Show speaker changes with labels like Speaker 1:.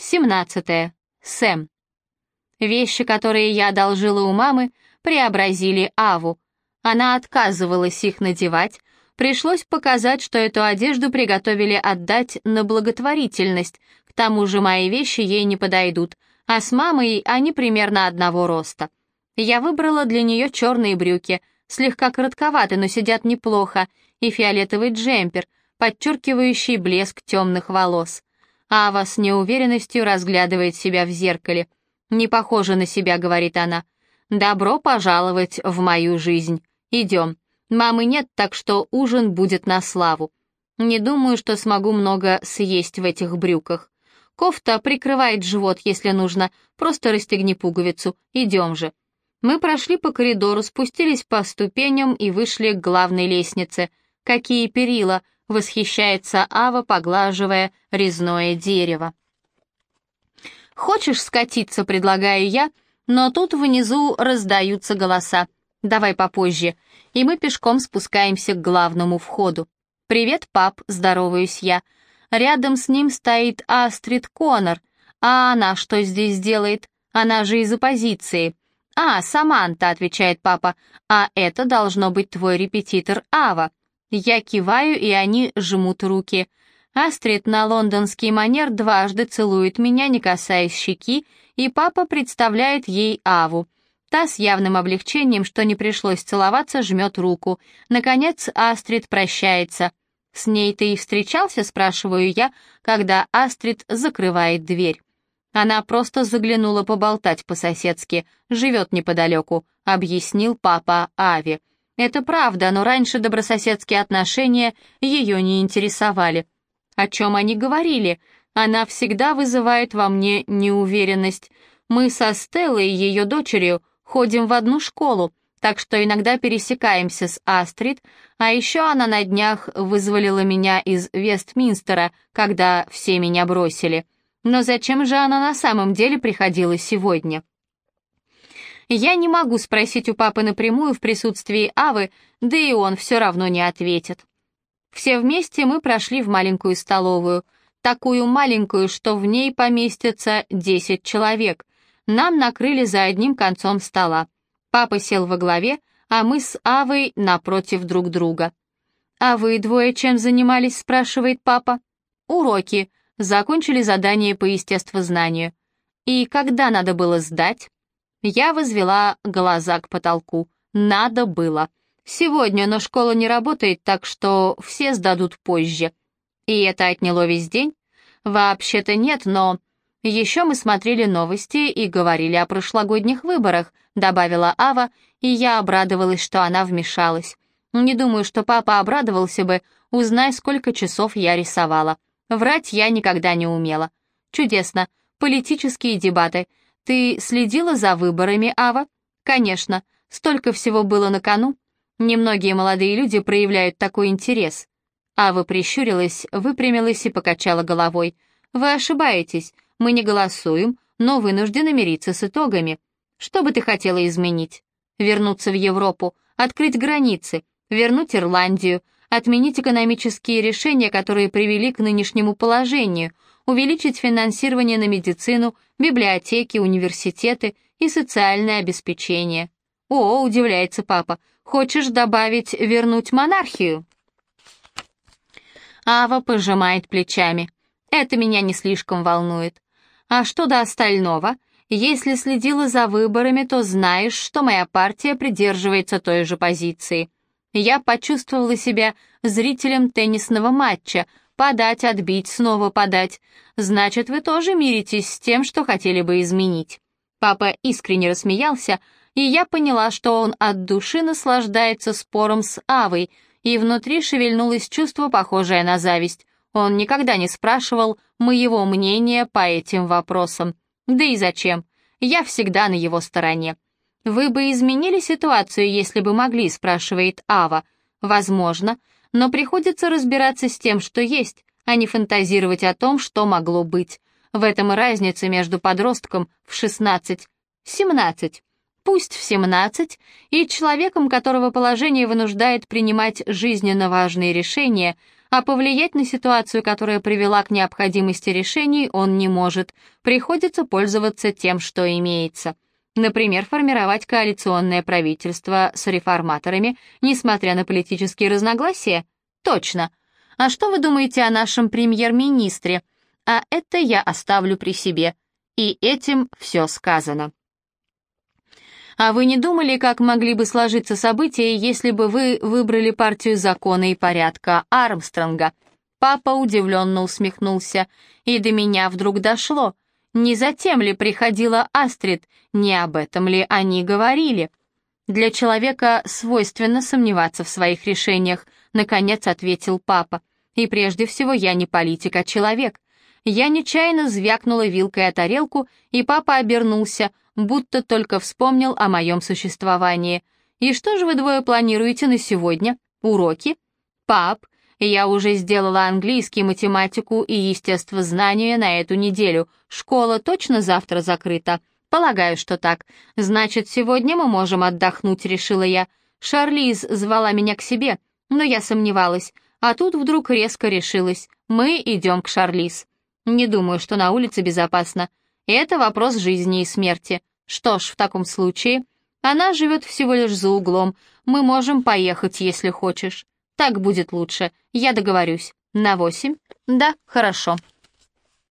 Speaker 1: 17. Сэм. Вещи, которые я одолжила у мамы, преобразили Аву. Она отказывалась их надевать, пришлось показать, что эту одежду приготовили отдать на благотворительность, к тому же мои вещи ей не подойдут, а с мамой они примерно одного роста. Я выбрала для нее черные брюки, слегка коротковаты, но сидят неплохо, и фиолетовый джемпер, подчеркивающий блеск темных волос. Ава с неуверенностью разглядывает себя в зеркале. «Не похоже на себя», — говорит она. «Добро пожаловать в мою жизнь. Идем. Мамы нет, так что ужин будет на славу. Не думаю, что смогу много съесть в этих брюках. Кофта прикрывает живот, если нужно. Просто расстегни пуговицу. Идем же». Мы прошли по коридору, спустились по ступеням и вышли к главной лестнице. Какие перила! Восхищается Ава, поглаживая резное дерево. «Хочешь скатиться?» — предлагаю я, но тут внизу раздаются голоса. «Давай попозже». И мы пешком спускаемся к главному входу. «Привет, пап», — здороваюсь я. Рядом с ним стоит Астрид Коннор. А она что здесь делает? Она же из оппозиции. «А, Саманта», — отвечает папа, — «а это должно быть твой репетитор Ава». Я киваю, и они жмут руки. Астрид на лондонский манер дважды целует меня, не касаясь щеки, и папа представляет ей Аву. Та с явным облегчением, что не пришлось целоваться, жмет руку. Наконец Астрид прощается. «С ней ты и встречался?» — спрашиваю я, когда Астрид закрывает дверь. Она просто заглянула поболтать по-соседски, живет неподалеку, объяснил папа Ави. Это правда, но раньше добрососедские отношения ее не интересовали. О чем они говорили? Она всегда вызывает во мне неуверенность. Мы со Стеллой ее дочерью ходим в одну школу, так что иногда пересекаемся с Астрид, а еще она на днях вызволила меня из Вестминстера, когда все меня бросили. Но зачем же она на самом деле приходила сегодня? Я не могу спросить у папы напрямую в присутствии Авы, да и он все равно не ответит. Все вместе мы прошли в маленькую столовую, такую маленькую, что в ней поместится 10 человек. Нам накрыли за одним концом стола. Папа сел во главе, а мы с Авой напротив друг друга. «А вы двое чем занимались?» — спрашивает папа. «Уроки. Закончили задание по естествознанию. И когда надо было сдать?» Я возвела глаза к потолку. Надо было. Сегодня, но школа не работает, так что все сдадут позже. И это отняло весь день? Вообще-то нет, но... Еще мы смотрели новости и говорили о прошлогодних выборах, добавила Ава, и я обрадовалась, что она вмешалась. Не думаю, что папа обрадовался бы, узнай, сколько часов я рисовала. Врать я никогда не умела. Чудесно. Политические дебаты. «Ты следила за выборами, Ава?» «Конечно. Столько всего было на кону. Немногие молодые люди проявляют такой интерес». Ава прищурилась, выпрямилась и покачала головой. «Вы ошибаетесь. Мы не голосуем, но вынуждены мириться с итогами. Что бы ты хотела изменить? Вернуться в Европу, открыть границы, вернуть Ирландию, отменить экономические решения, которые привели к нынешнему положению, увеличить финансирование на медицину, библиотеки, университеты и социальное обеспечение. О, удивляется папа, хочешь добавить вернуть монархию? Ава пожимает плечами. Это меня не слишком волнует. А что до остального? Если следила за выборами, то знаешь, что моя партия придерживается той же позиции. Я почувствовала себя зрителем теннисного матча, Подать, отбить, снова подать. Значит, вы тоже миритесь с тем, что хотели бы изменить. Папа искренне рассмеялся, и я поняла, что он от души наслаждается спором с Авой, и внутри шевельнулось чувство, похожее на зависть. Он никогда не спрашивал моего мнения по этим вопросам. Да и зачем? Я всегда на его стороне. «Вы бы изменили ситуацию, если бы могли», — спрашивает Ава. «Возможно, но приходится разбираться с тем, что есть, а не фантазировать о том, что могло быть. В этом и разница между подростком в 16, 17, пусть в 17, и человеком, которого положение вынуждает принимать жизненно важные решения, а повлиять на ситуацию, которая привела к необходимости решений, он не может. Приходится пользоваться тем, что имеется. Например, формировать коалиционное правительство с реформаторами, несмотря на политические разногласия? Точно. А что вы думаете о нашем премьер-министре? А это я оставлю при себе. И этим все сказано. А вы не думали, как могли бы сложиться события, если бы вы выбрали партию закона и порядка Армстронга? Папа удивленно усмехнулся, и до меня вдруг дошло. Не затем ли приходила Астрид, не об этом ли они говорили? Для человека свойственно сомневаться в своих решениях, наконец ответил папа. И прежде всего я не политик, а человек. Я нечаянно звякнула вилкой о тарелку, и папа обернулся, будто только вспомнил о моем существовании. «И что же вы двое планируете на сегодня? Уроки?» «Пап, я уже сделала английский, математику и естествознание на эту неделю. Школа точно завтра закрыта?» «Полагаю, что так. Значит, сегодня мы можем отдохнуть», — решила я. Шарлиз звала меня к себе, но я сомневалась. А тут вдруг резко решилась. Мы идем к Шарлиз. Не думаю, что на улице безопасно. Это вопрос жизни и смерти. Что ж, в таком случае, она живет всего лишь за углом. Мы можем поехать, если хочешь. Так будет лучше. Я договорюсь. На восемь? Да, хорошо.